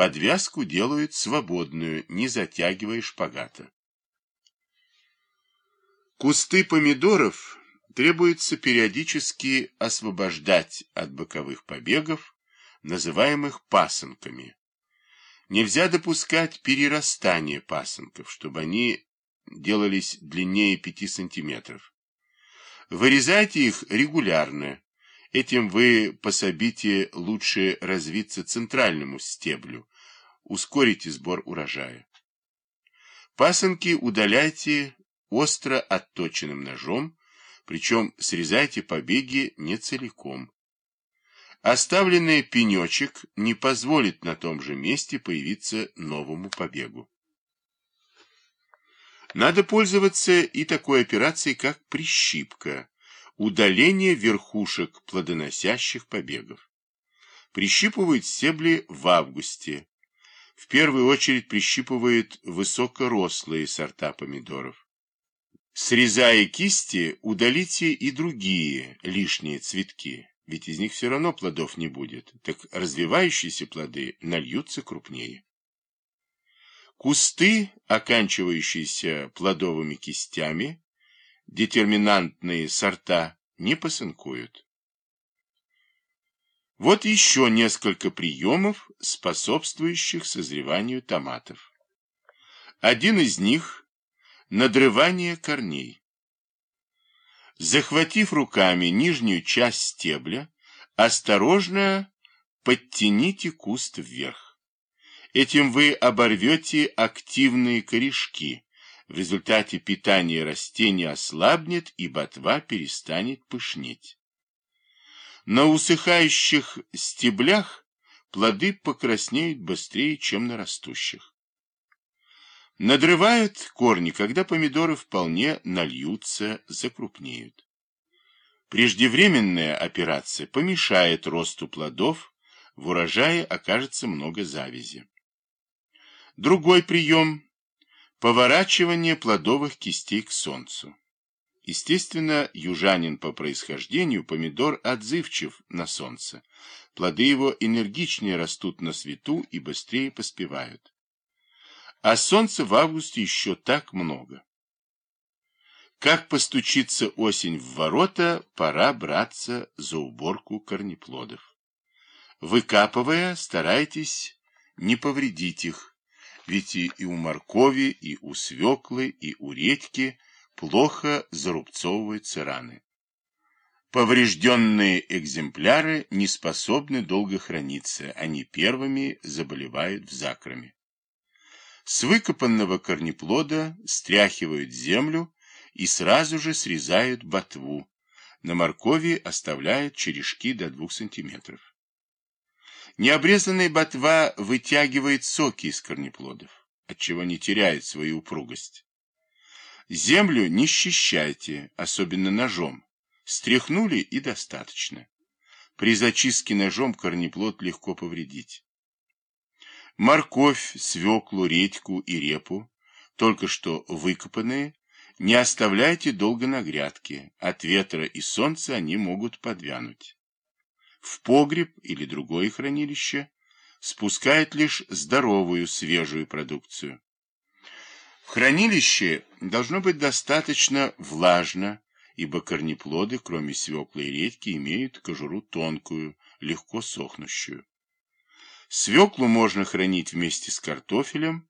Подвязку делают свободную, не затягивая шпагата. Кусты помидоров требуется периодически освобождать от боковых побегов, называемых пасынками. Нельзя допускать перерастания пасынков, чтобы они делались длиннее 5 сантиметров. Вырезайте их регулярно. Этим вы пособите лучше развиться центральному стеблю, ускорите сбор урожая. Пасынки удаляйте остро отточенным ножом, причем срезайте побеги не целиком. Оставленный пенечек не позволит на том же месте появиться новому побегу. Надо пользоваться и такой операцией, как прищипка, удаление верхушек плодоносящих побегов. Прищипывают стебли в августе. В первую очередь прищипывают высокорослые сорта помидоров. Срезая кисти, удалите и другие лишние цветки, ведь из них все равно плодов не будет, так развивающиеся плоды нальются крупнее. Кусты, оканчивающиеся плодовыми кистями, детерминантные сорта, не посынкуют. Вот еще несколько приемов, способствующих созреванию томатов. Один из них Надрывание корней. Захватив руками нижнюю часть стебля, осторожно подтяните куст вверх. Этим вы оборвете активные корешки. В результате питание растения ослабнет и ботва перестанет пышнеть. На усыхающих стеблях плоды покраснеют быстрее, чем на растущих. Надрывают корни, когда помидоры вполне нальются, закрупнеют. Преждевременная операция помешает росту плодов, в урожае окажется много завязи. Другой прием – поворачивание плодовых кистей к солнцу. Естественно, южанин по происхождению помидор отзывчив на солнце. Плоды его энергичнее растут на свету и быстрее поспевают. А солнца в августе еще так много. Как постучится осень в ворота, пора браться за уборку корнеплодов. Выкапывая, старайтесь не повредить их, ведь и у моркови, и у свеклы, и у редьки плохо зарубцовываются раны. Поврежденные экземпляры не способны долго храниться, они первыми заболевают в закроме. С выкопанного корнеплода стряхивают землю и сразу же срезают ботву. На моркови оставляют черешки до 2 см. Необрезанная ботва вытягивает соки из корнеплодов, отчего не теряет свою упругость. Землю не счищайте, особенно ножом. Стряхнули и достаточно. При зачистке ножом корнеплод легко повредить. Морковь, свеклу, редьку и репу, только что выкопанные, не оставляйте долго на грядке, от ветра и солнца они могут подвянуть. В погреб или другое хранилище спускают лишь здоровую свежую продукцию. В хранилище должно быть достаточно влажно, ибо корнеплоды, кроме свеклы и редьки, имеют кожуру тонкую, легко сохнущую. Свеклу можно хранить вместе с картофелем,